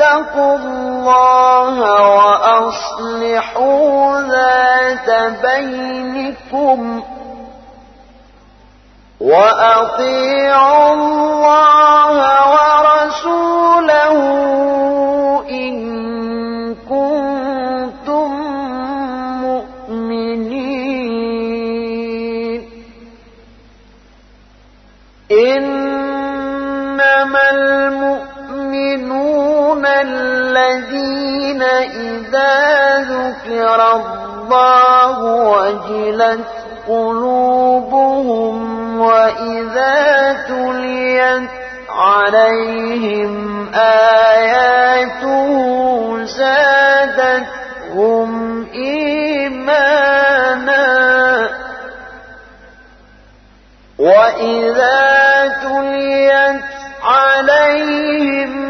فاتقوا الله وأصلحوا ذات بينكم وأطيعوا الله ورسوله ذكر الله وجلت قلوبهم وإذا تليت عليهم آياته زادتهم إيمانا. وإذا تليت عليهم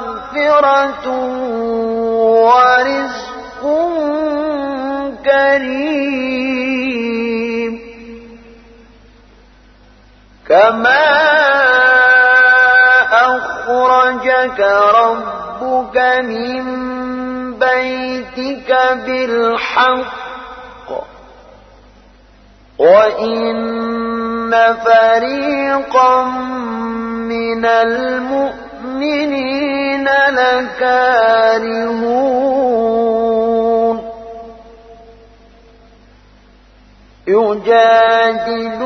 ورزق كريم كما أخرجك ربك من بيتك بالحق وإن فريقا من المؤمنين لكارهون يجادلونك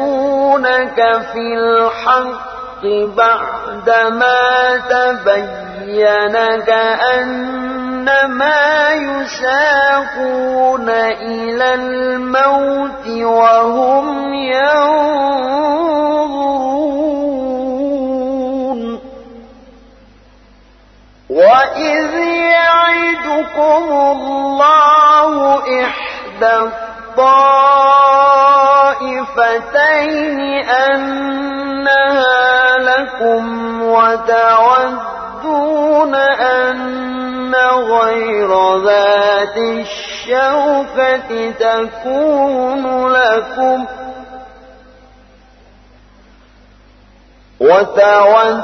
في الحق بعدما تبين كأنما يساقون إلى الموت وهم ينظرون. وإذ يعدكم الله إحدى الطائفتين أنها لكم وتودون أن غير ذات الشوكة تكون لكم وتودون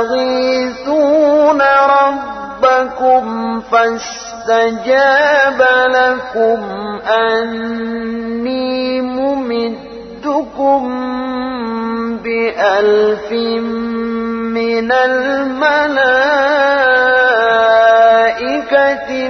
تستغيثون ربكم فاستجاب لكم أني ممدكم بألف من الملائكة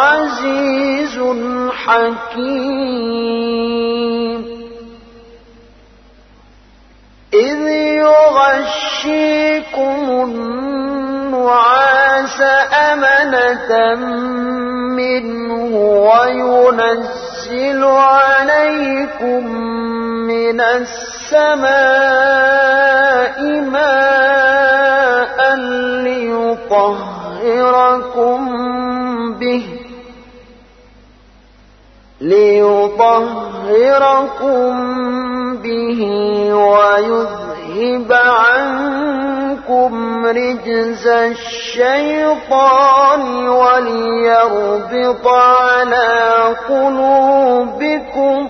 عزيز حكيم. إذ يغشيكم النعاس أمنة منه وينزل عليكم من السماء ليطهركم به ويذهب عنكم رجز الشيطان وليربط على قلوبكم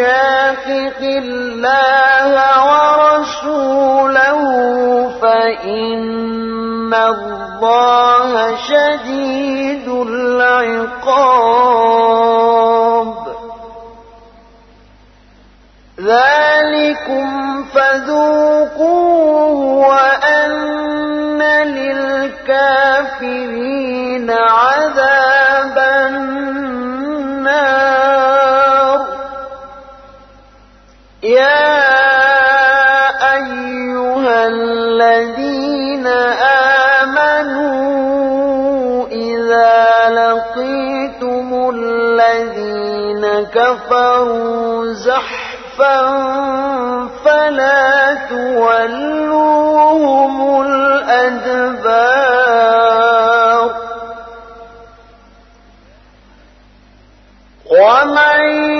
يشاقق الله ورسوله فإن الله شديد العقاب. ذلكم فذوقوه كفروا زحفا فلا تولوهم الأدبار. ومن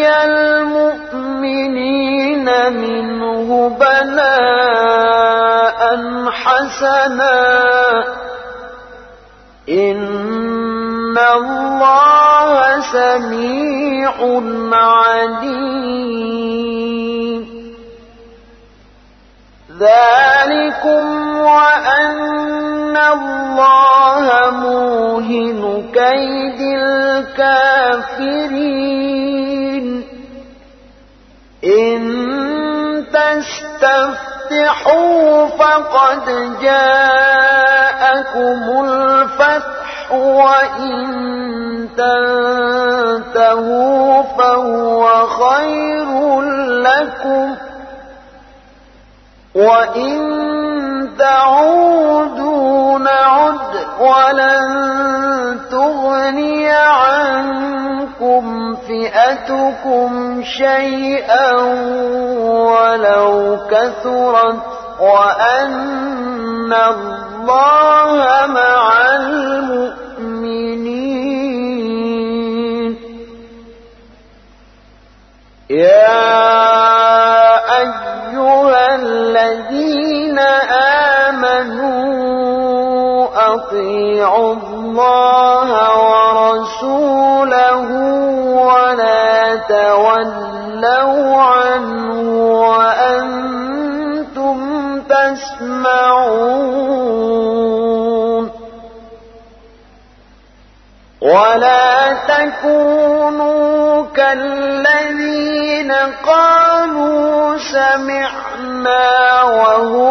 حسنا. إن الله سميع عليم. ذلكم وأن الله موهن كيد تستفتحوا فقد جاءكم الفتح وإن تنتهوا فهو خير لكم وإن تعودوا نعد ولن تغني عنكم فئتكم شيئا ولو كثرت وأن الله مع المؤمنين. يا الذين آمنوا أطيعوا الله تولوا عنه وأنتم تسمعون ولا تكونوا كالذين قالوا سمعنا وهم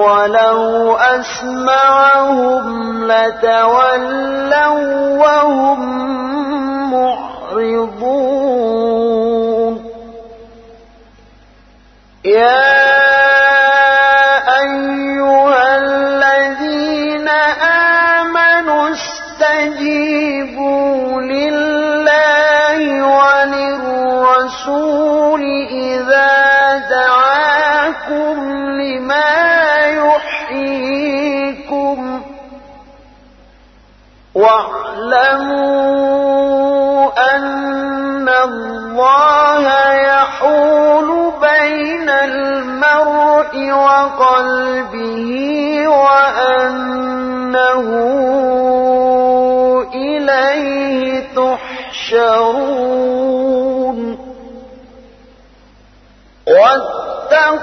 ولو أسمعهم لتولوا وهم معرضون. يا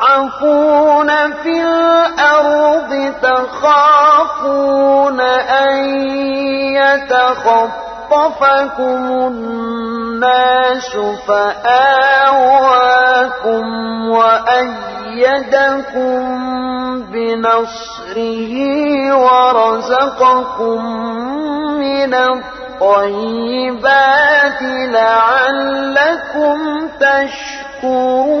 مستضعفون في الأرض تخافون أن يتخطفكم الناس فآواكم وأيدكم بنصره ورزقكم من الطيبات لعلكم تشكرون.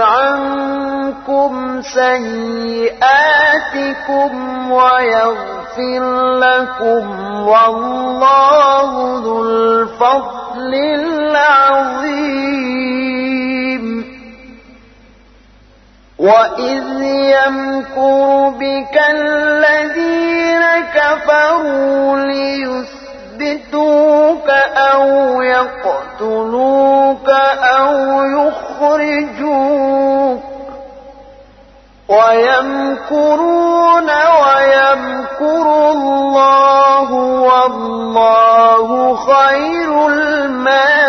عنكم سيئاتكم ويغفر لكم والله ذو الفضل العظيم. وإذ يمكر بك الذين كفروا ليثبتوك أو يقتلوك أو يخرجوك ويمكرون ويمكر الله والله خير الماكرين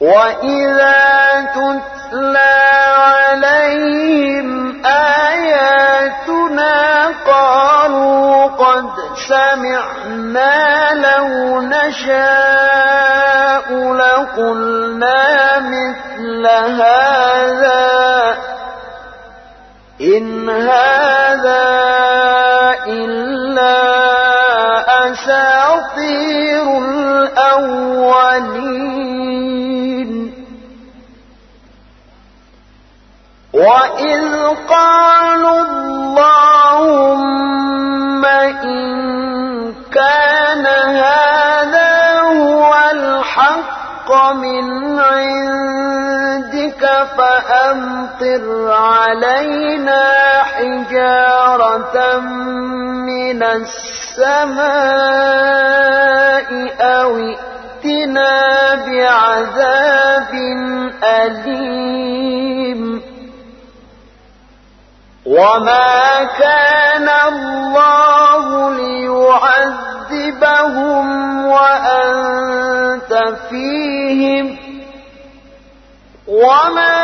وإذا تتلى عليهم سمعنا لو نشاء لقلنا مثل هذا إن هذا إلا أساطير الأولين وإذ قالوا فأمطر علينا حجارة من السماء أو ائتنا بعذاب أليم. وما كان الله ليعذبهم وأنت فيهم. وما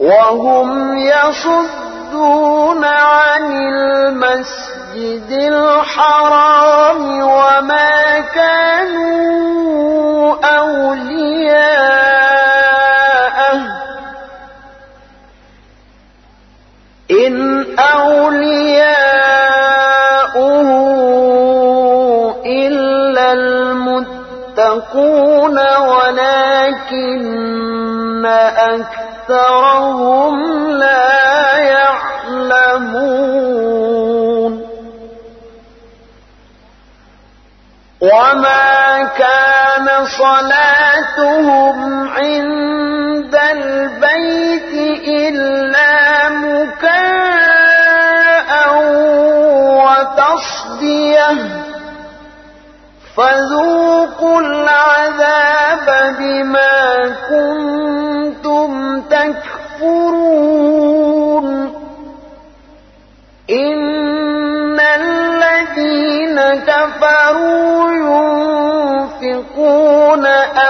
وهم يصدون عن المسجد الحرام وما كانوا أولياءه. إن أولياؤه إلا المتقون ولكن أكثرهم لا يعلمون وما كان صلاتهم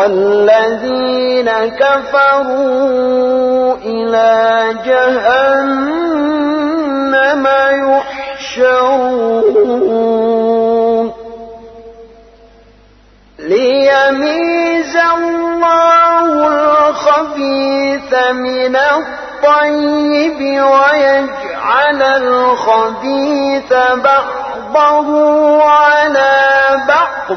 والذين كفروا إلى جهنم يحشرون. ليميز الله الخبيث من الطيب ويجعل الخبيث بعضه على بعض.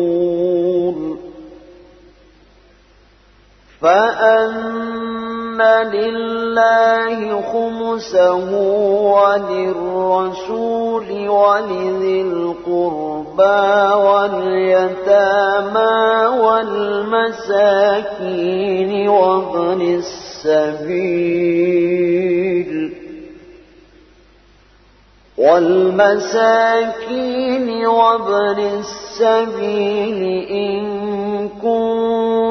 فأن لله خمسه وللرسول ولذي القربى واليتامى والمساكين وابن السبيل والمساكين وابن السبيل إن كنتم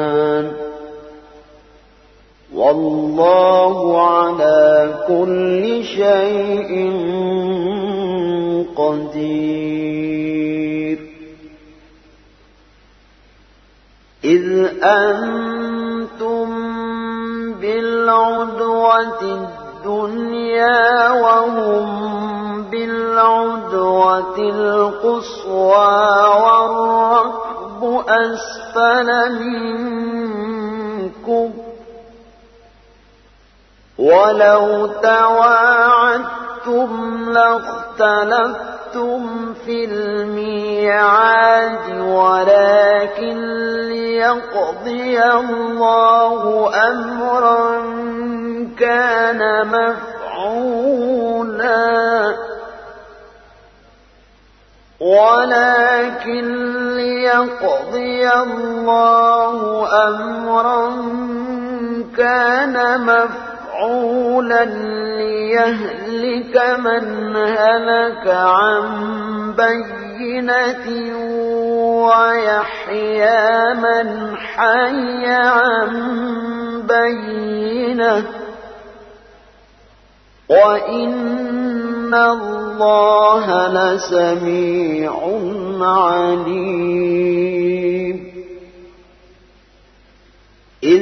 والله على كل شيء قدير. إذ أنتم بالعدوة الدنيا وهم بالعدوة القصوى والركب أسفل منكم. ولو تواعدتم لاختلفتم في الميعاد ولكن ليقضي الله أمرا كان مفعولا. ولكن ليقضي الله أمرا كان مفعولا. ليهلك من هلك عن بينة ويحيى من حي عن بينة. وإن الله لسميع عليم. إذ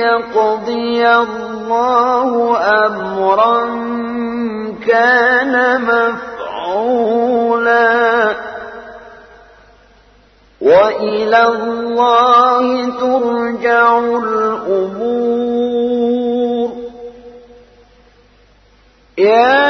ليقضي الله أمرا كان مفعولا. وإلى الله ترجع الأمور. يا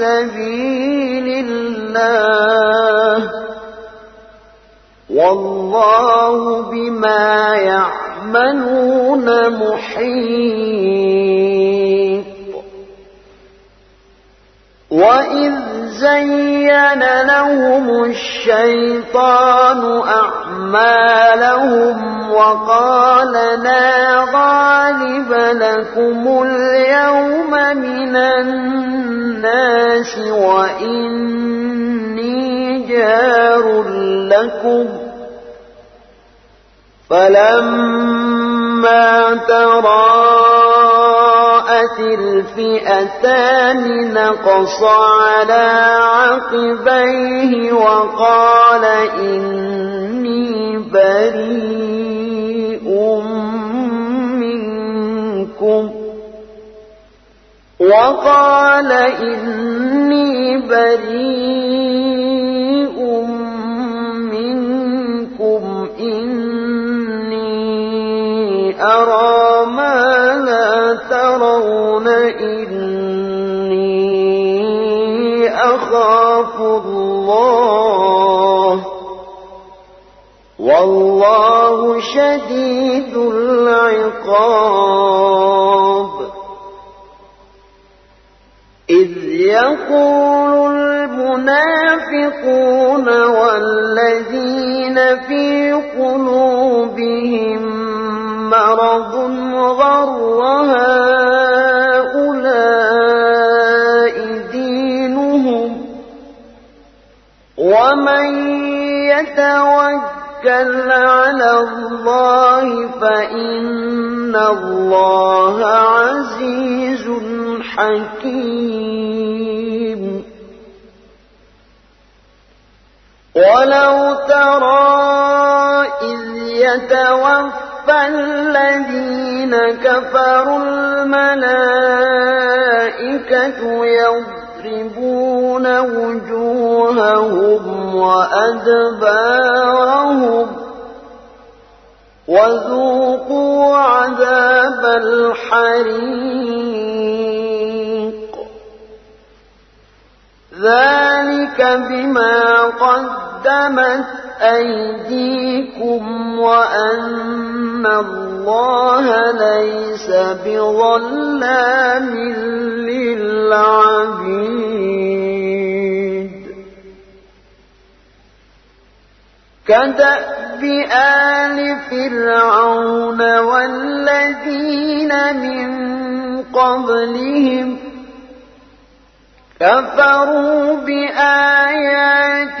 سبيل الله. والله بما يعملون محيط. وإذ زين لهم الشيطان أعمالهم وقال لا غالب لكم اليوم من الناس وإني جار لكم فلما الفئتان نقص على عقبيه وقال إني بريء منكم. وقال إني بريء أرى ما لا ترون إني أخاف الله. والله شديد العقاب. إذ يقول المنافقون والذين في قلوبهم مرض غر هؤلاء دينهم. ومن يتوكل على الله فإن الله عزيز حكيم. ولو ترى إذ يتوفى الذين كفروا الملائكة يضربون وجوههم وأدبارهم وذوقوا عذاب الحريق. ذلك بما قدمت أيديكم وأن الله ليس بظلام للعبيد. كدأب آل فرعون والذين من قبلهم كفروا بآيات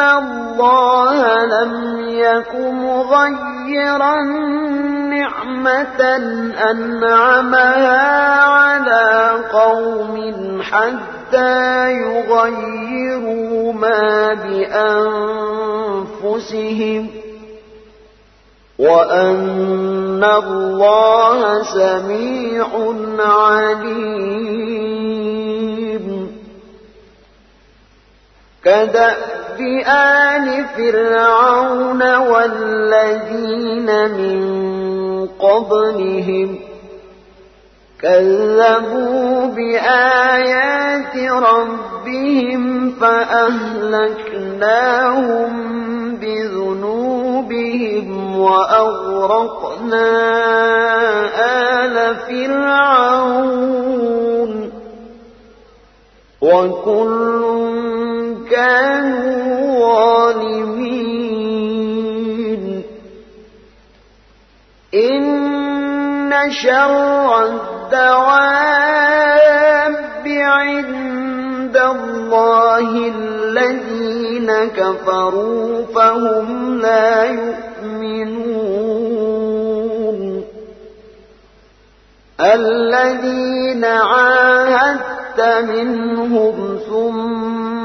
الله لم يك مغيرا نعمة أنعمها على قوم حتى يغيروا ما بأنفسهم وأن الله سميع عليم كدأب آل فرعون والذين من قبلهم كذبوا بآيات ربهم فأهلكناهم بذنوبهم وأغرقنا آل فرعون. وكل كانوا ظالمين. إن شر الدواب عند الله الذين كفروا فهم لا يؤمنون. الذين عاهدت منهم ثم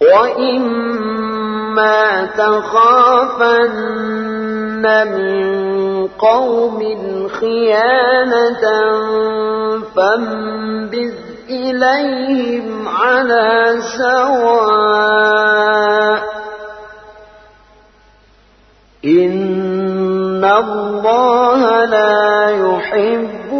وإما تخافن من قوم خيانة فانبذ إليهم على سواء إن الله لا يحب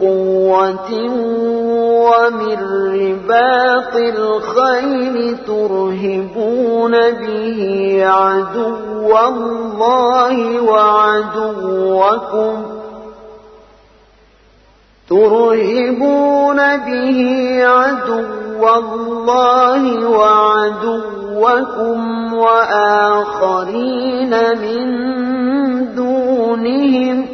قوة ومن رباط الخيل ترهبون به عدو الله وعدوكم ترهبون به عدو الله وعدوكم وآخرين من دونهم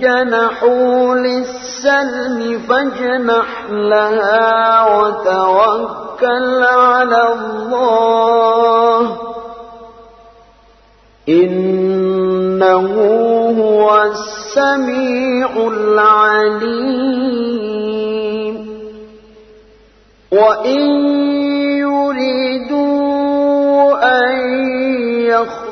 جنحوا للسلم فاجنح لها وتوكل على الله. إنه هو السميع العليم. وإن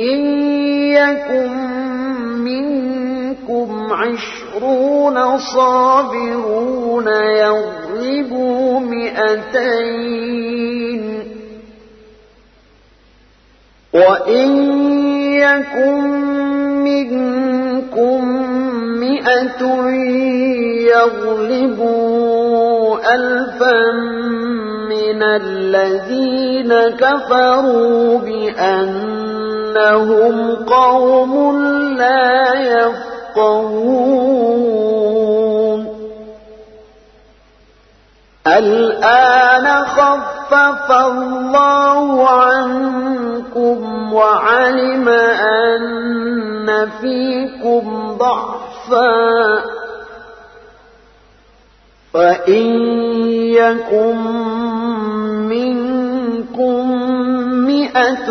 إن يكن منكم عشرون صابرون يغلبوا مئتين. وإن يكن منكم مئة يغلبوا ألفا من الذين كفروا بأنهم قوم لا يفقهون الآن خفف الله عنكم وعلم أن فيكم ضعفا فإن يكن منكم مئة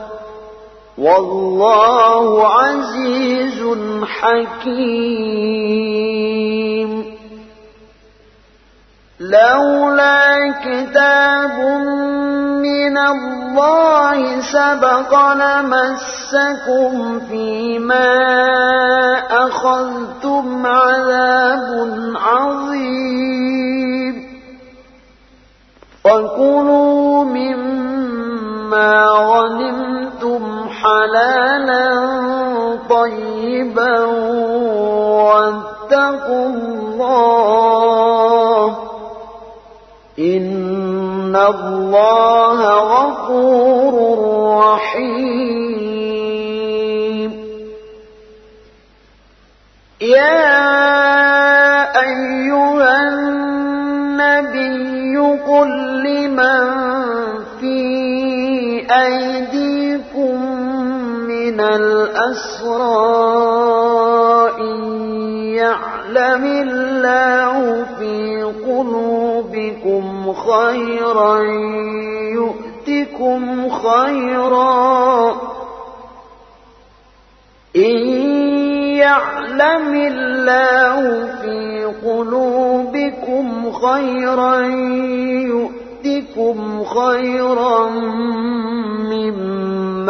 والله عزيز حكيم. لولا كتاب من الله سبق لمسكم فيما أخذتم عذاب عظيم. وكلوا مما غنمتم حلالا طيبا واتقوا الله إن الله غفور رحيم. يا أيها النبي قل لمن في أيديكم من الأسرى إن يعلم الله في قلوبكم خيرا يؤتكم خيرا. إن يعلم الله في قلوبكم خيرا يؤتكم خيرا مما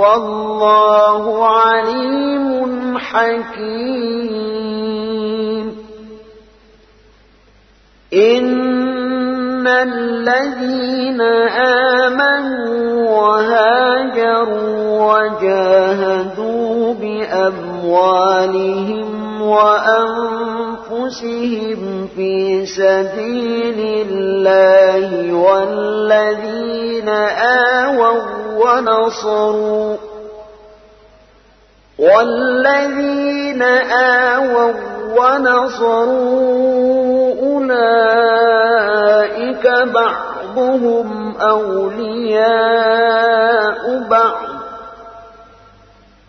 والله عليم حكيم. إن الذين آمنوا وهاجروا وجاهدوا بأموالهم وأنفسهم في سبيل الله والذين آووا ونصروا والذين آووا ونصروا أولئك بعضهم أولياء بعض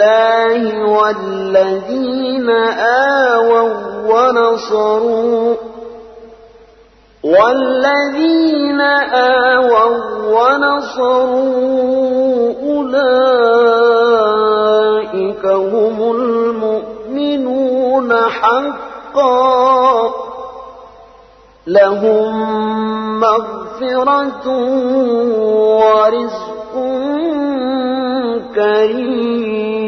الله والذين آووا ونصروا والذين آووا ونصروا أولئك هم المؤمنون حقا لهم مغفرة ورزق كريم.